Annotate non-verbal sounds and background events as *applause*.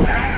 Ah, *laughs*